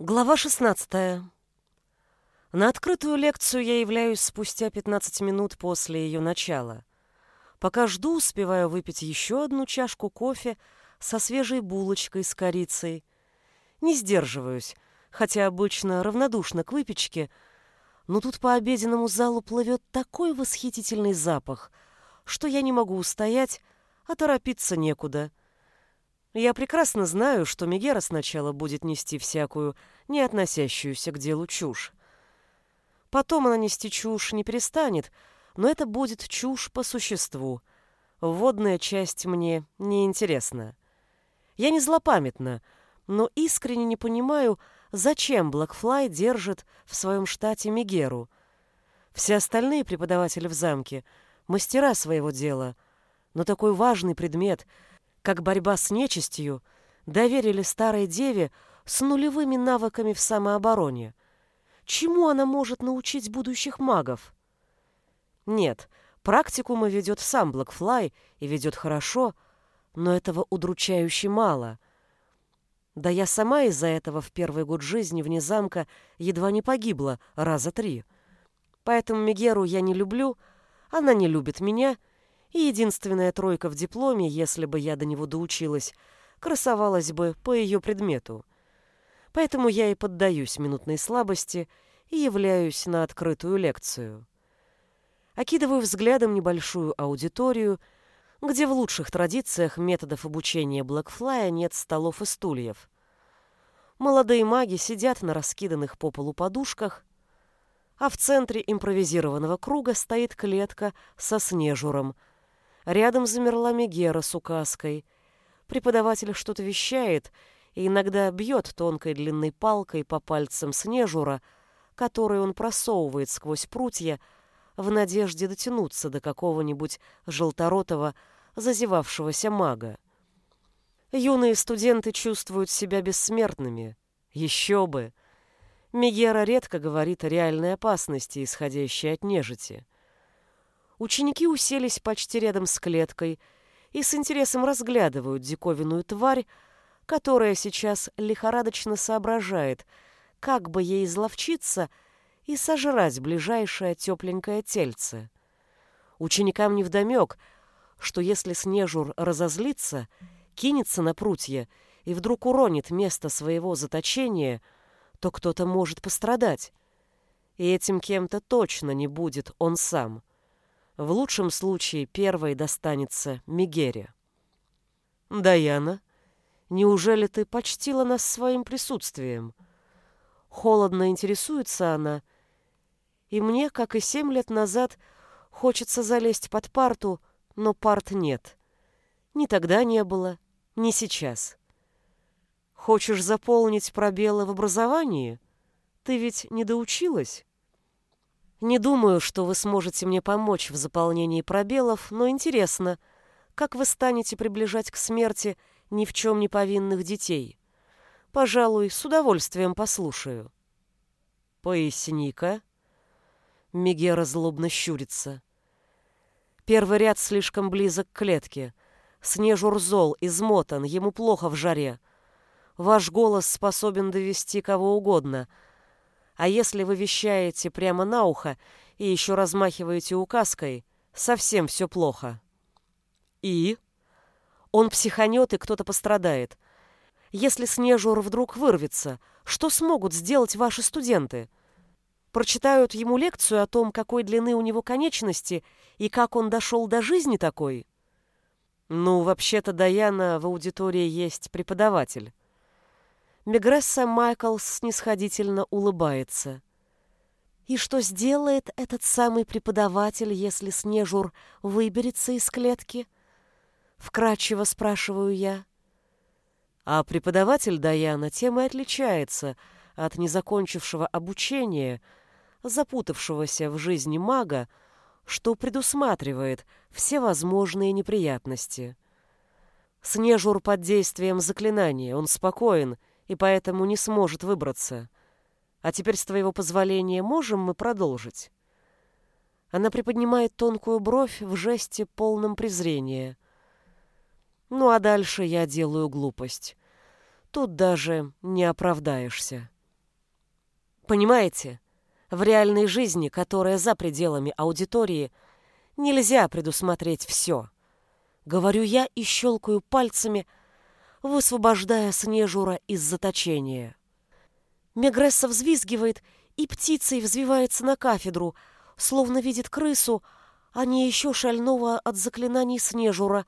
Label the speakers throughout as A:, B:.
A: Глава 16. На открытую лекцию я являюсь спустя 15 минут после ее начала. Пока жду, успеваю выпить еще одну чашку кофе со свежей булочкой с корицей. Не сдерживаюсь, хотя обычно равнодушна к выпечке, но тут по обеденному залу плывет такой восхитительный запах, что я не могу устоять, а торопиться некуда — я прекрасно знаю, что Мегера сначала будет нести всякую, не относящуюся к делу чушь. Потом она нести чушь не перестанет, но это будет чушь по существу. Вводная часть мне не интересна. Я не злопамятна, но искренне не понимаю, зачем Блэкфлай держит в своем штате Мегеру. Все остальные преподаватели в замке — мастера своего дела, но такой важный предмет — как борьба с нечистью, доверили старой деве с нулевыми навыками в самообороне. Чему она может научить будущих магов? Нет, практикума ведет сам Блэкфлай и ведет хорошо, но этого удручающе мало. Да я сама из-за этого в первый год жизни вне замка едва не погибла раза три. Поэтому Мегеру я не люблю, она не любит меня — единственная тройка в дипломе, если бы я до него доучилась, красовалась бы по ее предмету. Поэтому я и поддаюсь минутной слабости и являюсь на открытую лекцию. Окидываю взглядом небольшую аудиторию, где в лучших традициях методов обучения Блэкфлая нет столов и стульев. Молодые маги сидят на раскиданных по полу подушках, а в центре импровизированного круга стоит клетка со снежуром — Рядом замерла Мегера с указкой. Преподаватель что-то вещает и иногда бьет тонкой длинной палкой по пальцам снежура, который он просовывает сквозь прутья в надежде дотянуться до какого-нибудь желторотого, зазевавшегося мага. Юные студенты чувствуют себя бессмертными. Еще бы! Мегера редко говорит о реальной опасности, исходящей от нежити. Ученики уселись почти рядом с клеткой и с интересом разглядывают диковинную тварь, которая сейчас лихорадочно соображает, как бы ей изловчиться и сожрать ближайшее тепленькое тельце. Ученикам невдомек, что если Снежур разозлится, кинется на прутья и вдруг уронит место своего заточения, то кто-то может пострадать. И этим кем-то точно не будет он сам. В лучшем случае первой достанется Мигере. «Даяна, неужели ты почтила нас своим присутствием?» Холодно интересуется она, и мне, как и семь лет назад, хочется залезть под парту, но парт нет. Ни тогда не было, ни сейчас. Хочешь заполнить пробелы в образовании? Ты ведь не доучилась? Не думаю, что вы сможете мне помочь в заполнении пробелов, но интересно, как вы станете приближать к смерти ни в чем не повинных детей? Пожалуй, с удовольствием послушаю. Поясни-ка. Мегера злобно щурится. Первый ряд слишком близок к клетке. Снежур зол, измотан, ему плохо в жаре. Ваш голос способен довести кого угодно — а если вы вещаете прямо на ухо и еще размахиваете указкой, совсем все плохо. И? Он психанет, и кто-то пострадает. Если Снежур вдруг вырвется, что смогут сделать ваши студенты? Прочитают ему лекцию о том, какой длины у него конечности и как он дошел до жизни такой? Ну, вообще-то, Даяна, в аудитории есть преподаватель. Мегресса Майклс снисходительно улыбается. И что сделает этот самый преподаватель, если Снежур выберется из клетки? Вкратчиво спрашиваю я. А преподаватель Даяна тем и отличается от незакончившего обучения, запутавшегося в жизни мага, что предусматривает все возможные неприятности. Снежур под действием заклинания, он спокоен и поэтому не сможет выбраться. А теперь, с твоего позволения, можем мы продолжить?» Она приподнимает тонкую бровь в жесте полном презрения. «Ну а дальше я делаю глупость. Тут даже не оправдаешься». Понимаете, в реальной жизни, которая за пределами аудитории, нельзя предусмотреть все. Говорю я и щелкаю пальцами, высвобождая Снежура из заточения. Мегресса взвизгивает и птицей взвивается на кафедру, словно видит крысу, а не еще шального от заклинаний Снежура,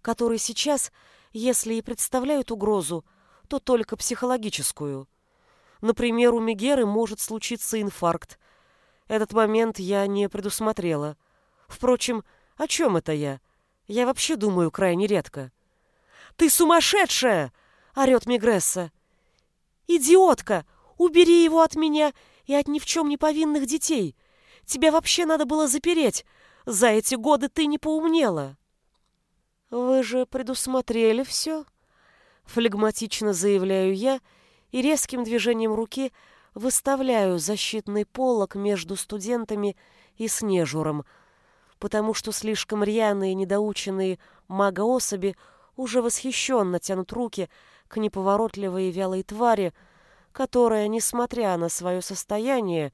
A: который сейчас, если и представляют угрозу, то только психологическую. Например, у Мегеры может случиться инфаркт. Этот момент я не предусмотрела. Впрочем, о чем это я? Я вообще думаю крайне редко. «Ты сумасшедшая!» — орет Мегресса. «Идиотка! Убери его от меня и от ни в чем не повинных детей! Тебя вообще надо было запереть! За эти годы ты не поумнела!» «Вы же предусмотрели все?» Флегматично заявляю я и резким движением руки выставляю защитный полог между студентами и Снежуром, потому что слишком рьяные недоученные мага-особи уже восхищенно тянут руки к неповоротливой и вялой твари, которая, несмотря на свое состояние,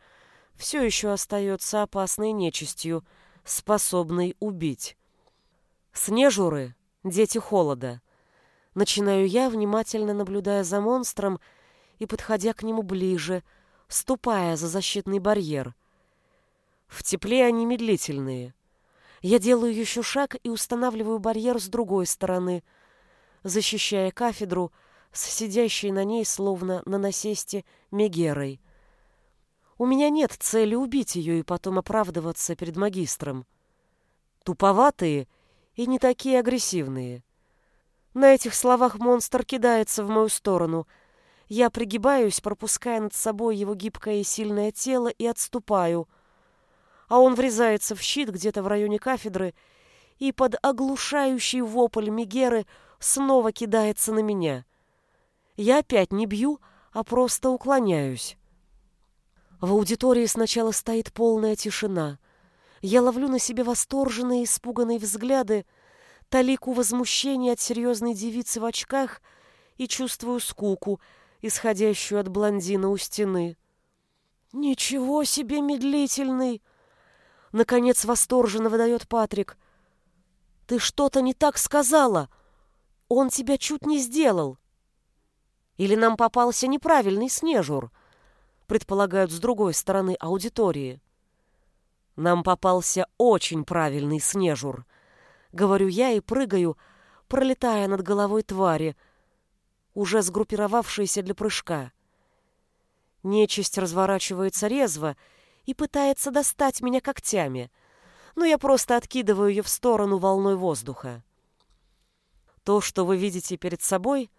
A: все еще остается опасной нечистью, способной убить. Снежуры — дети холода. Начинаю я, внимательно наблюдая за монстром и подходя к нему ближе, ступая за защитный барьер. В тепле они медлительные. Я делаю еще шаг и устанавливаю барьер с другой стороны, защищая кафедру с сидящей на ней, словно на насесте, Мегерой. У меня нет цели убить ее и потом оправдываться перед магистром. Туповатые — и не такие агрессивные. На этих словах монстр кидается в мою сторону. Я пригибаюсь, пропуская над собой его гибкое и сильное тело, и отступаю. А он врезается в щит где-то в районе кафедры и под оглушающий вопль Мегеры снова кидается на меня. Я опять не бью, а просто уклоняюсь. В аудитории сначала стоит полная тишина. Я ловлю на себе восторженные, испуганные взгляды, талику возмущения от серьезной девицы в очках и чувствую скуку, исходящую от блондина у стены. «Ничего себе медлительный!» Наконец восторженно выдает Патрик. «Ты что-то не так сказала! Он тебя чуть не сделал!» «Или нам попался неправильный снежур?» предполагают с другой стороны аудитории. Нам попался очень правильный снежур. Говорю я и прыгаю, пролетая над головой твари, уже сгруппировавшейся для прыжка. Нечисть разворачивается резво и пытается достать меня когтями, но я просто откидываю ее в сторону волной воздуха. То, что вы видите перед собой,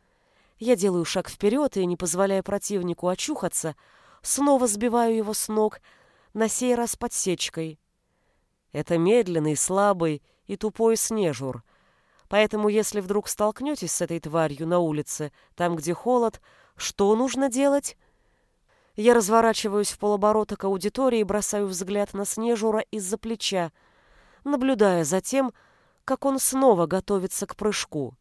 A: я делаю шаг вперед и, не позволяя противнику очухаться, снова сбиваю его с ног, на сей раз подсечкой. Это медленный, слабый и тупой снежур. Поэтому, если вдруг столкнетесь с этой тварью на улице, там, где холод, что нужно делать? Я разворачиваюсь в полоборота к аудитории и бросаю взгляд на снежура из-за плеча, наблюдая за тем, как он снова готовится к прыжку.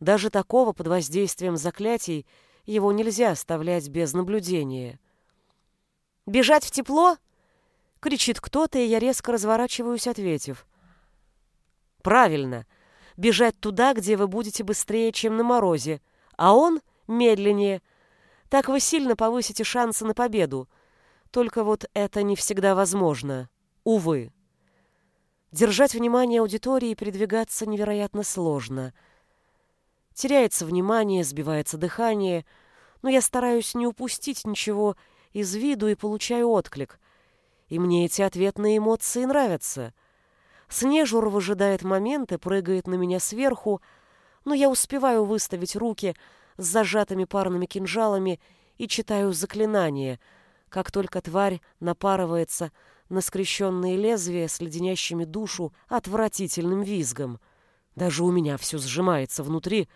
A: Даже такого под воздействием заклятий его нельзя оставлять без наблюдения. «Бежать в тепло?» — кричит кто-то, и я резко разворачиваюсь, ответив. «Правильно. Бежать туда, где вы будете быстрее, чем на морозе, а он медленнее. Так вы сильно повысите шансы на победу. Только вот это не всегда возможно. Увы». Держать внимание аудитории и передвигаться невероятно сложно. Теряется внимание, сбивается дыхание, но я стараюсь не упустить ничего из виду и получаю отклик. И мне эти ответные эмоции нравятся. Снежур выжидает момент и прыгает на меня сверху, но я успеваю выставить руки с зажатыми парными кинжалами и читаю заклинание, как только тварь напарывается на скрещенные лезвия с леденящими душу отвратительным визгом. Даже у меня все сжимается внутри,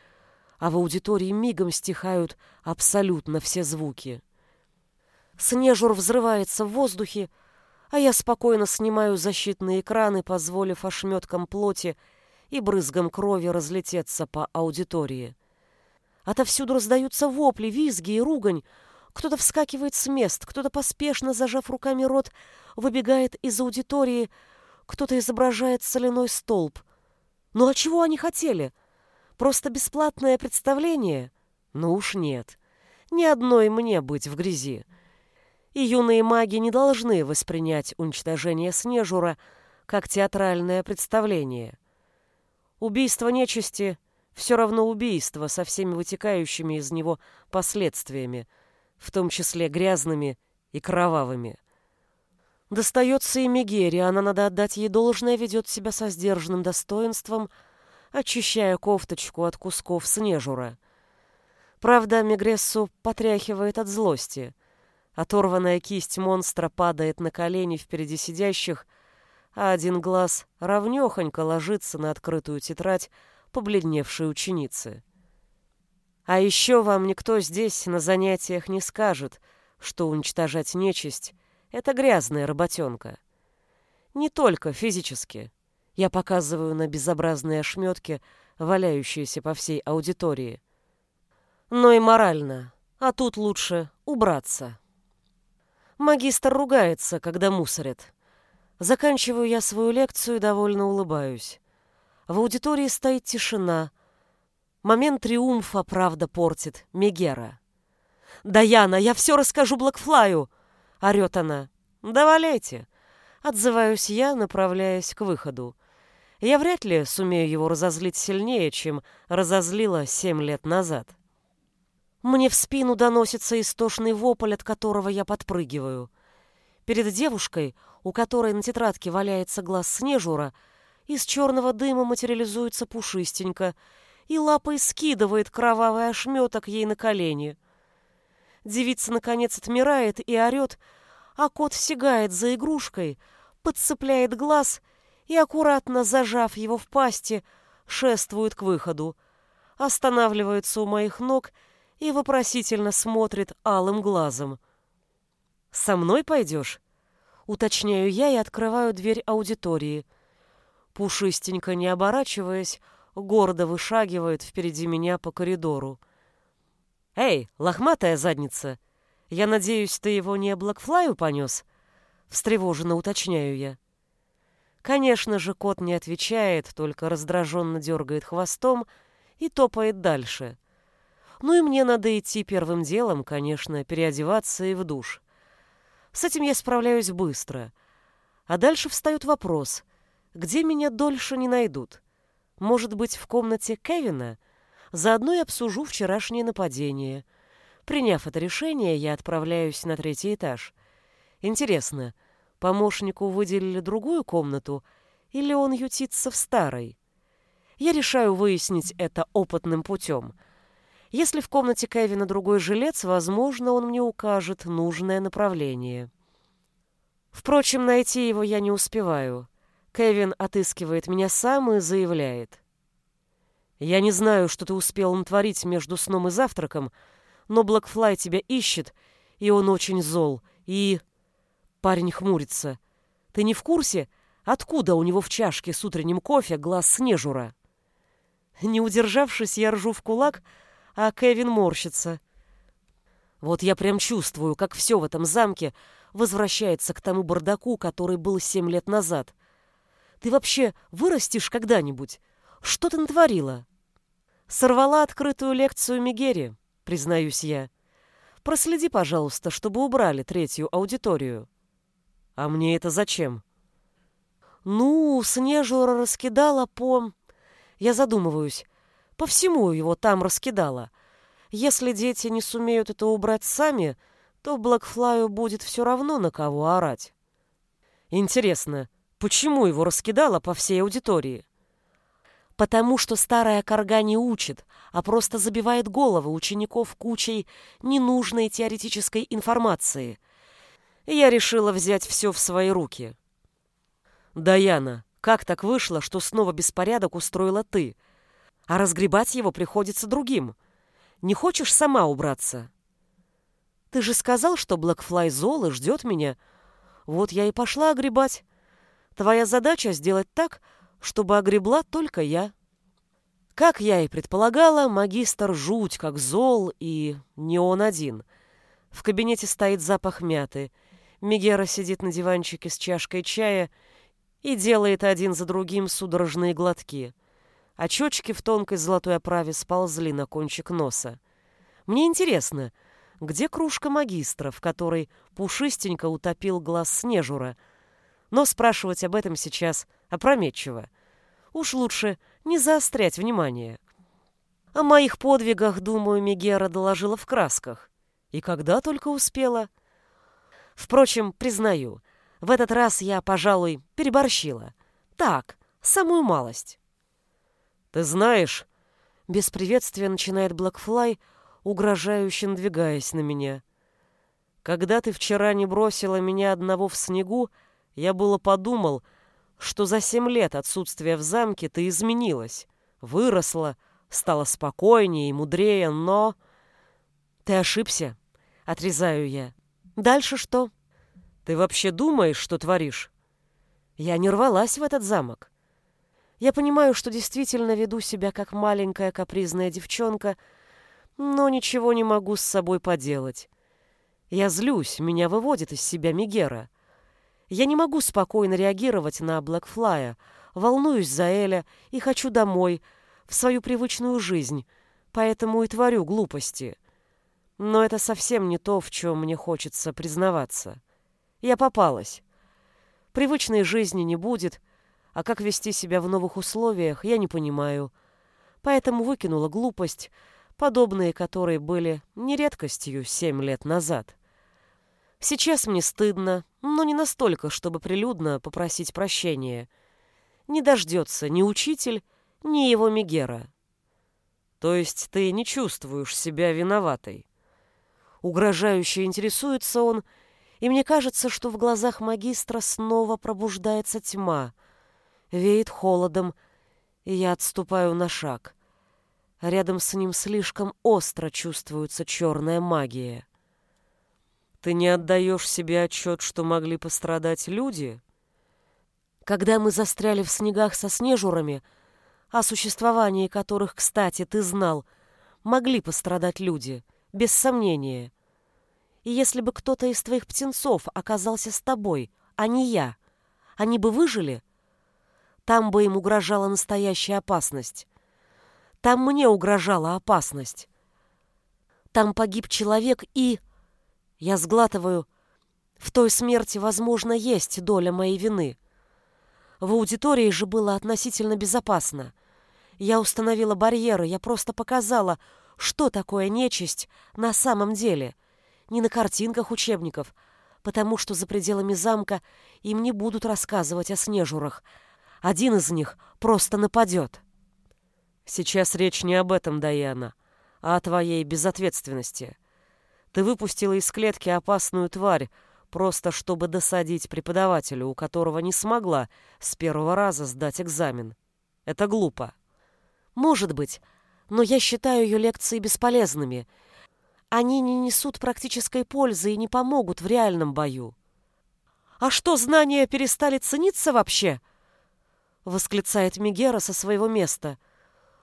A: а в аудитории мигом стихают абсолютно все звуки. Снежур взрывается в воздухе, а я спокойно снимаю защитные экраны, позволив ошметкам плоти и брызгам крови разлететься по аудитории. Отовсюду раздаются вопли, визги и ругань. Кто-то вскакивает с мест, кто-то поспешно, зажав руками рот, выбегает из аудитории, кто-то изображает соляной столб. Ну а чего они хотели? Просто бесплатное представление? Ну уж нет. Ни одной мне быть в грязи. И юные маги не должны воспринять уничтожение Снежура как театральное представление. Убийство нечисти — все равно убийство со всеми вытекающими из него последствиями, в том числе грязными и кровавыми. Достается и Мегере, она, надо отдать ей должное, ведет себя со сдержанным достоинством, очищая кофточку от кусков снежура. Правда, Мегрессу потряхивает от злости. Оторванная кисть монстра падает на колени впереди сидящих, а один глаз ровнёхонько ложится на открытую тетрадь побледневшей ученицы. А еще вам никто здесь на занятиях не скажет, что уничтожать нечисть — это грязная работенка. Не только физически. Я показываю на безобразные ошметки, валяющиеся по всей аудитории. Но и морально. А тут лучше убраться. Магистр ругается, когда мусорит. Заканчиваю я свою лекцию и довольно улыбаюсь. В аудитории стоит тишина. Момент триумфа, правда, портит Мегера. «Даяна, я все расскажу Блэкфлаю!» — орет она. «Да валяйте!» — отзываюсь я, направляясь к выходу. Я вряд ли сумею его разозлить сильнее, чем разозлила семь лет назад. Мне в спину доносится истошный вопль, от которого я подпрыгиваю. Перед девушкой — у которой на тетрадке валяется глаз Снежура, из черного дыма материализуется пушистенько и лапой скидывает кровавый ошметок ей на колени. Девица, наконец, отмирает и орет, а кот сигает за игрушкой, подцепляет глаз и, аккуратно зажав его в пасти, шествует к выходу, останавливается у моих ног и вопросительно смотрит алым глазом. «Со мной пойдешь?» Уточняю я и открываю дверь аудитории. Пушистенько, не оборачиваясь, гордо вышагивает впереди меня по коридору. «Эй, лохматая задница! Я надеюсь, ты его не Блэкфлаю понес?» Встревоженно уточняю я. Конечно же, кот не отвечает, только раздраженно дергает хвостом и топает дальше. Ну и мне надо идти первым делом, конечно, переодеваться и в душ. С этим я справляюсь быстро. А дальше встает вопрос, где меня дольше не найдут? Может быть, в комнате Кевина? Заодно и обсужу вчерашнее нападение. Приняв это решение, я отправляюсь на третий этаж. Интересно, помощнику выделили другую комнату, или он ютится в старой? Я решаю выяснить это опытным путем — если в комнате Кевина другой жилец, возможно, он мне укажет нужное направление. Впрочем, найти его я не успеваю. Кевин отыскивает меня сам и заявляет. «Я не знаю, что ты успел натворить между сном и завтраком, но Блэкфлай тебя ищет, и он очень зол, и...» Парень хмурится. «Ты не в курсе, откуда у него в чашке с утренним кофе глаз снежура?» Не удержавшись, я ржу в кулак, а Кевин морщится. Вот я прям чувствую, как все в этом замке возвращается к тому бардаку, который был семь лет назад. Ты вообще вырастешь когда-нибудь? Что ты натворила? Сорвала открытую лекцию Мегери, признаюсь я. Проследи, пожалуйста, чтобы убрали третью аудиторию. А мне это зачем? Ну, Снежура раскидала по... Я задумываюсь. По всему его там раскидала. Если дети не сумеют это убрать сами, то Блэкфлаю будет все равно на кого орать. Интересно, почему его раскидала по всей аудитории? Потому что старая корга не учит, а просто забивает головы учеников кучей ненужной теоретической информации. Я решила взять все в свои руки. «Даяна, как так вышло, что снова беспорядок устроила ты?» а разгребать его приходится другим. Не хочешь сама убраться? Ты же сказал, что Блэкфлай зол и ждет меня. Вот я и пошла огребать. Твоя задача сделать так, чтобы огребла только я. Как я и предполагала, магистр жуть как зол, и не он один. В кабинете стоит запах мяты. Мегера сидит на диванчике с чашкой чая и делает один за другим судорожные глотки. Очечки в тонкой золотой оправе сползли на кончик носа. Мне интересно, где кружка магистра, в которой пушистенько утопил глаз Снежура? Но спрашивать об этом сейчас опрометчиво. Уж лучше не заострять внимание. О моих подвигах, думаю, Мегера доложила в красках. И когда только успела. Впрочем, признаю, в этот раз я, пожалуй, переборщила. Так, самую малость. «Ты знаешь...» Без приветствия начинает Блэкфлай, угрожающе надвигаясь на меня. «Когда ты вчера не бросила меня одного в снегу, я было подумал, что за семь лет отсутствия в замке ты изменилась, выросла, стала спокойнее и мудрее, но...» «Ты ошибся», — отрезаю я. «Дальше что?» «Ты вообще думаешь, что творишь?» «Я не рвалась в этот замок. Я понимаю, что действительно веду себя как маленькая капризная девчонка, но ничего не могу с собой поделать. Я злюсь, меня выводит из себя Мигера. Я не могу спокойно реагировать на Блэкфлая, волнуюсь за Эля и хочу домой, в свою привычную жизнь, поэтому и творю глупости. Но это совсем не то, в чем мне хочется признаваться. Я попалась. Привычной жизни не будет — а как вести себя в новых условиях, я не понимаю. Поэтому выкинула глупость, подобные которой были не редкостью семь лет назад. Сейчас мне стыдно, но не настолько, чтобы прилюдно попросить прощения. Не дождется ни учитель, ни его Мегера. То есть ты не чувствуешь себя виноватой? Угрожающе интересуется он, и мне кажется, что в глазах магистра снова пробуждается тьма — веет холодом, и я отступаю на шаг. Рядом с ним слишком остро чувствуется черная магия. Ты не отдаешь себе отчет, что могли пострадать люди? Когда мы застряли в снегах со снежурами, о существовании которых, кстати, ты знал, могли пострадать люди, без сомнения. И если бы кто-то из твоих птенцов оказался с тобой, а не я, они бы выжили — там бы им угрожала настоящая опасность. Там мне угрожала опасность. Там погиб человек и... Я сглатываю. В той смерти, возможно, есть доля моей вины. В аудитории же было относительно безопасно. Я установила барьеры, я просто показала, что такое нечисть на самом деле. Не на картинках учебников, потому что за пределами замка им не будут рассказывать о снежурах, один из них просто нападет. Сейчас речь не об этом, Даяна, а о твоей безответственности. Ты выпустила из клетки опасную тварь, просто чтобы досадить преподавателю, у которого не смогла с первого раза сдать экзамен. Это глупо. Может быть, но я считаю ее лекции бесполезными. Они не несут практической пользы и не помогут в реальном бою. А что, знания перестали цениться вообще? —— восклицает Мегера со своего места.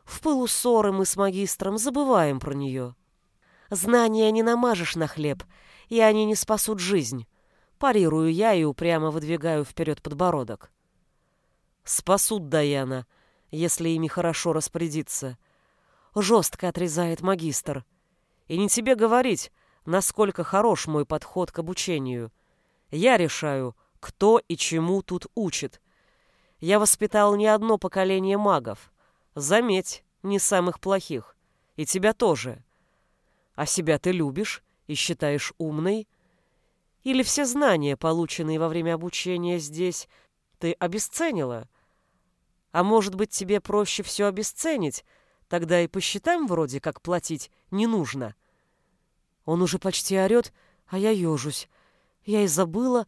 A: В пылу ссоры мы с магистром забываем про нее. Знания не намажешь на хлеб, и они не спасут жизнь. Парирую я и упрямо выдвигаю вперед подбородок. Спасут Даяна, если ими хорошо распорядиться. Жестко отрезает магистр. И не тебе говорить, насколько хорош мой подход к обучению. Я решаю, кто и чему тут учит — я воспитал не одно поколение магов. Заметь, не самых плохих. И тебя тоже. А себя ты любишь и считаешь умной? Или все знания, полученные во время обучения здесь, ты обесценила? А может быть, тебе проще все обесценить? Тогда и посчитаем вроде как платить не нужно. Он уже почти орет, а я ежусь. Я и забыла,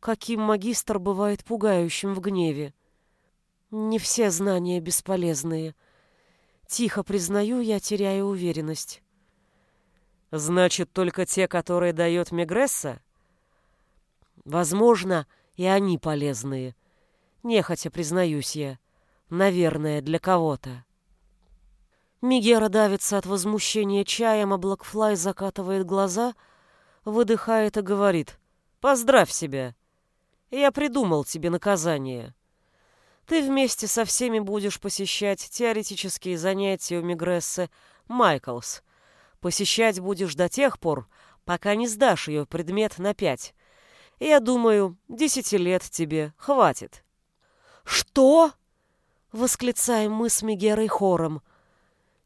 A: каким магистр бывает пугающим в гневе. Не все знания бесполезные. Тихо признаю, я теряю уверенность. Значит, только те, которые дает Мегресса? Возможно, и они полезные. Нехотя признаюсь я. Наверное, для кого-то. Мигера давится от возмущения чаем, а Блэкфлай закатывает глаза, выдыхает и говорит «Поздравь себя! Я придумал тебе наказание. Ты вместе со всеми будешь посещать теоретические занятия у Мигрессы Майклс. Посещать будешь до тех пор, пока не сдашь ее предмет на пять. Я думаю, десяти лет тебе хватит». «Что?» — восклицаем мы с Мегерой хором.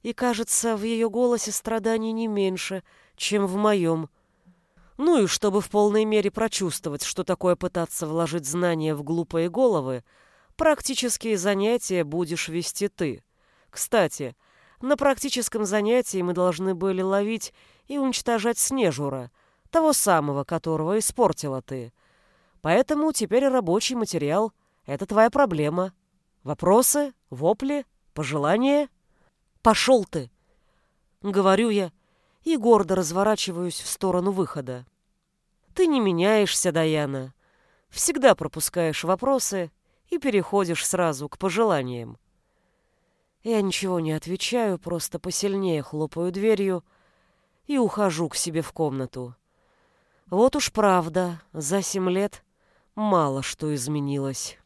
A: И, кажется, в ее голосе страданий не меньше, чем в моем. Ну и чтобы в полной мере прочувствовать, что такое пытаться вложить знания в глупые головы, практические занятия будешь вести ты. Кстати, на практическом занятии мы должны были ловить и уничтожать Снежура, того самого, которого испортила ты. Поэтому теперь рабочий материал — это твоя проблема. Вопросы, вопли, пожелания? Пошел ты! Говорю я и гордо разворачиваюсь в сторону выхода. Ты не меняешься, Даяна. Всегда пропускаешь вопросы и переходишь сразу к пожеланиям. Я ничего не отвечаю, просто посильнее хлопаю дверью и ухожу к себе в комнату. Вот уж правда, за семь лет мало что изменилось.